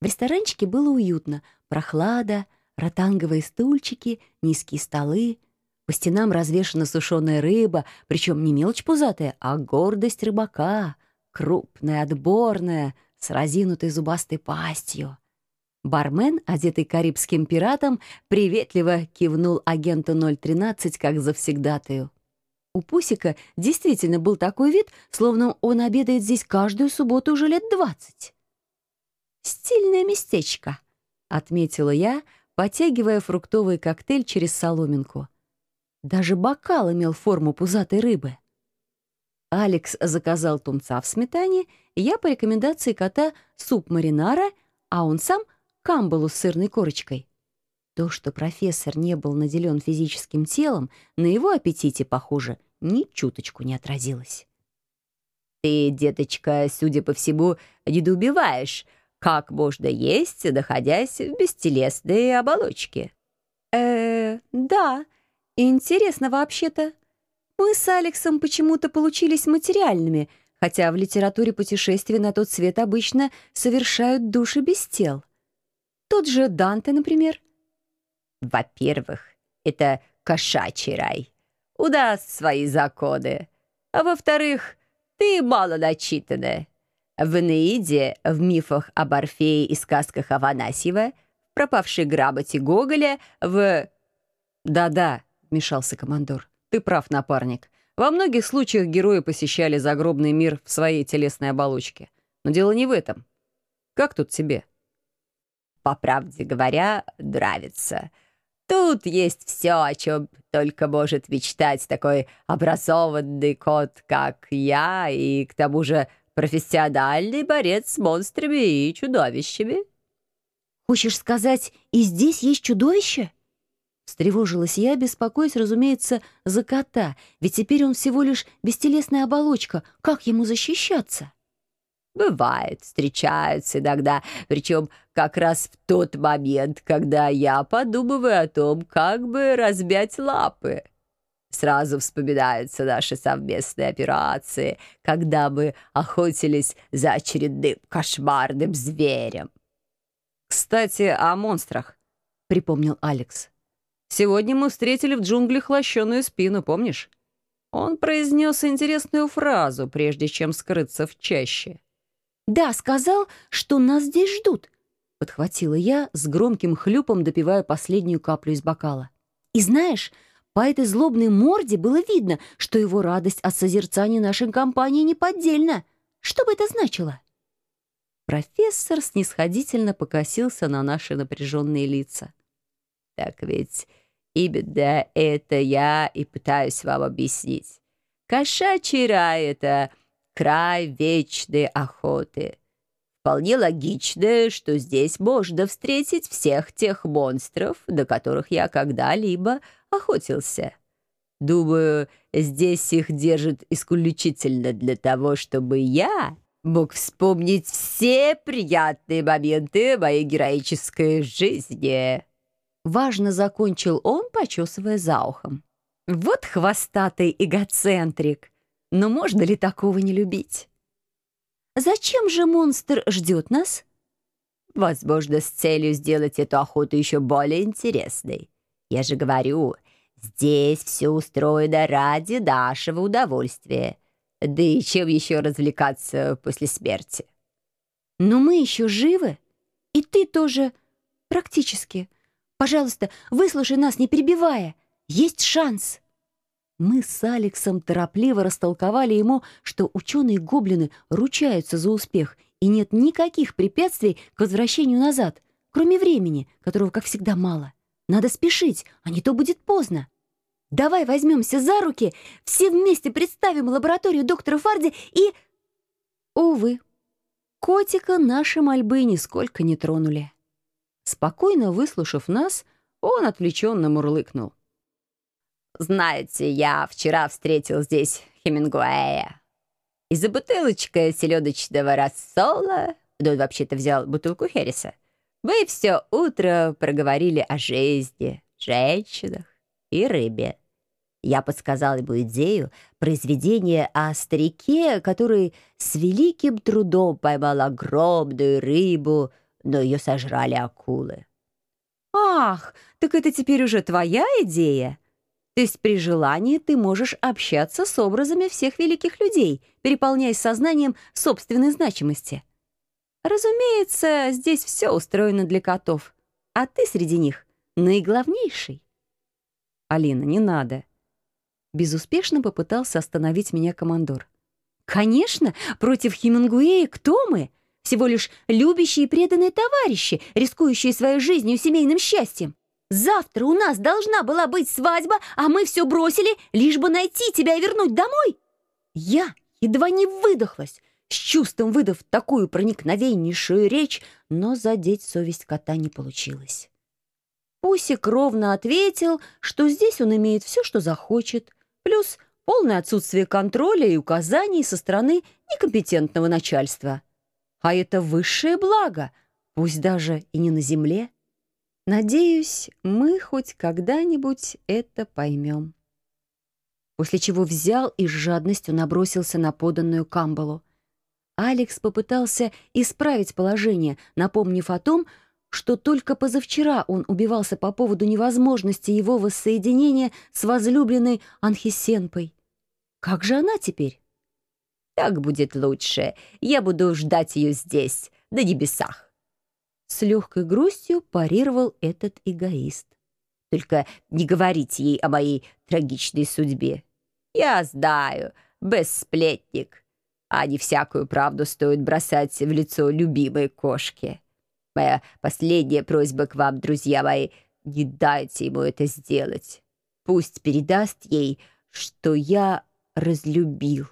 В ресторанчике было уютно. Прохлада, ротанговые стульчики, низкие столы. По стенам развешана сушеная рыба, причем не мелочь пузатая, а гордость рыбака. Крупная, отборная, с разинутой зубастой пастью. Бармен, одетый карибским пиратом, приветливо кивнул агенту 013 как завсегдатаю. У Пусика действительно был такой вид, словно он обедает здесь каждую субботу уже лет двадцать. «Стильное местечко», — отметила я, потягивая фруктовый коктейль через соломинку. Даже бокал имел форму пузатой рыбы. Алекс заказал тунца в сметане, я по рекомендации кота суп маринара, а он сам — камбалу с сырной корочкой. То, что профессор не был наделен физическим телом, на его аппетите, похоже, ни чуточку не отразилось. «Ты, деточка, судя по всему, недоубиваешь, как можно есть, находясь в бестелесной оболочке?» э да. Интересно вообще-то. Мы с Алексом почему-то получились материальными, хотя в литературе путешествий на тот свет обычно совершают души без тел. Тот же Данте, например. Во-первых, это кошачий рай. Удаст свои законы. А во-вторых, ты мало начитанная. В Энеиде, в мифах об Орфее и сказках Аванасьева, в пропавшей грамоте Гоголя, в... «Да-да», — вмешался командор, — «ты прав, напарник. Во многих случаях герои посещали загробный мир в своей телесной оболочке. Но дело не в этом. Как тут тебе?» по правде говоря, нравится. Тут есть все, о чем только может мечтать такой образованный кот, как я, и к тому же профессиональный борец с монстрами и чудовищами. «Хочешь сказать, и здесь есть чудовище?» Встревожилась я, беспокоясь, разумеется, за кота, ведь теперь он всего лишь бестелесная оболочка. Как ему защищаться? Бывает, встречаются иногда, причем как раз в тот момент, когда я подумываю о том, как бы разбять лапы. Сразу вспоминаются наши совместные операции, когда мы охотились за очередным кошмарным зверем. «Кстати, о монстрах», — припомнил Алекс. «Сегодня мы встретили в джунглях лощеную спину, помнишь?» Он произнес интересную фразу, прежде чем скрыться в чаще. «Да, сказал, что нас здесь ждут», — подхватила я, с громким хлюпом допивая последнюю каплю из бокала. «И знаешь, по этой злобной морде было видно, что его радость от созерцания нашей компании неподдельна. Что бы это значило?» Профессор снисходительно покосился на наши напряженные лица. «Так ведь именно это я и пытаюсь вам объяснить. Кошачий рай — это край вечной охоты. Вполне логично, что здесь можно встретить всех тех монстров, до которых я когда-либо охотился. Думаю, здесь их держат исключительно для того, чтобы я мог вспомнить все приятные моменты моей героической жизни. Важно закончил он, почесывая за ухом. Вот хвостатый эгоцентрик. Но можно ли такого не любить? Зачем же монстр ждет нас? Возможно, с целью сделать эту охоту еще более интересной. Я же говорю, здесь все устроено ради нашего удовольствия. Да и чем еще развлекаться после смерти? Но мы еще живы, и ты тоже практически. Пожалуйста, выслушай нас, не перебивая. Есть шанс. Мы с Алексом торопливо растолковали ему, что ученые-гоблины ручаются за успех, и нет никаких препятствий к возвращению назад, кроме времени, которого, как всегда, мало. Надо спешить, а не то будет поздно. Давай возьмемся за руки, все вместе представим лабораторию доктора Фарди и... Увы, котика наши мольбы нисколько не тронули. Спокойно выслушав нас, он отвлеченно мурлыкнул. Знаете, я вчера встретил здесь Хемингуэя. Из-за бутылочка селедочного рассола, да вообще-то взял бутылку Херриса, вы все утро проговорили о жизни, женщинах и рыбе. Я подсказал ему идею произведения о старике, который с великим трудом поймал огромную рыбу, но ее сожрали акулы. «Ах, так это теперь уже твоя идея? То есть при желании ты можешь общаться с образами всех великих людей, переполняясь сознанием собственной значимости. Разумеется, здесь все устроено для котов, а ты среди них наиглавнейший». «Алина, не надо». Безуспешно попытался остановить меня командор. «Конечно, против Хемингуэя кто мы?» Всего лишь любящие и преданные товарищи, рискующие своей жизнью и семейным счастьем. Завтра у нас должна была быть свадьба, а мы все бросили, лишь бы найти тебя и вернуть домой. Я едва не выдохлась, с чувством выдав такую проникновеннейшую речь, но задеть совесть кота не получилось. Пусик ровно ответил, что здесь он имеет все, что захочет, плюс полное отсутствие контроля и указаний со стороны некомпетентного начальства. А это высшее благо, пусть даже и не на земле. Надеюсь, мы хоть когда-нибудь это поймем. После чего взял и с жадностью набросился на поданную Камбалу. Алекс попытался исправить положение, напомнив о том, что только позавчера он убивался по поводу невозможности его воссоединения с возлюбленной Анхисенпой. Как же она теперь? Так будет лучше. Я буду ждать ее здесь, на небесах. С легкой грустью парировал этот эгоист. Только не говорите ей о моей трагичной судьбе. Я знаю, бессплетник, а не всякую правду стоит бросать в лицо любимой кошки. Моя последняя просьба к вам, друзья мои, не дайте ему это сделать. Пусть передаст ей, что я разлюбил.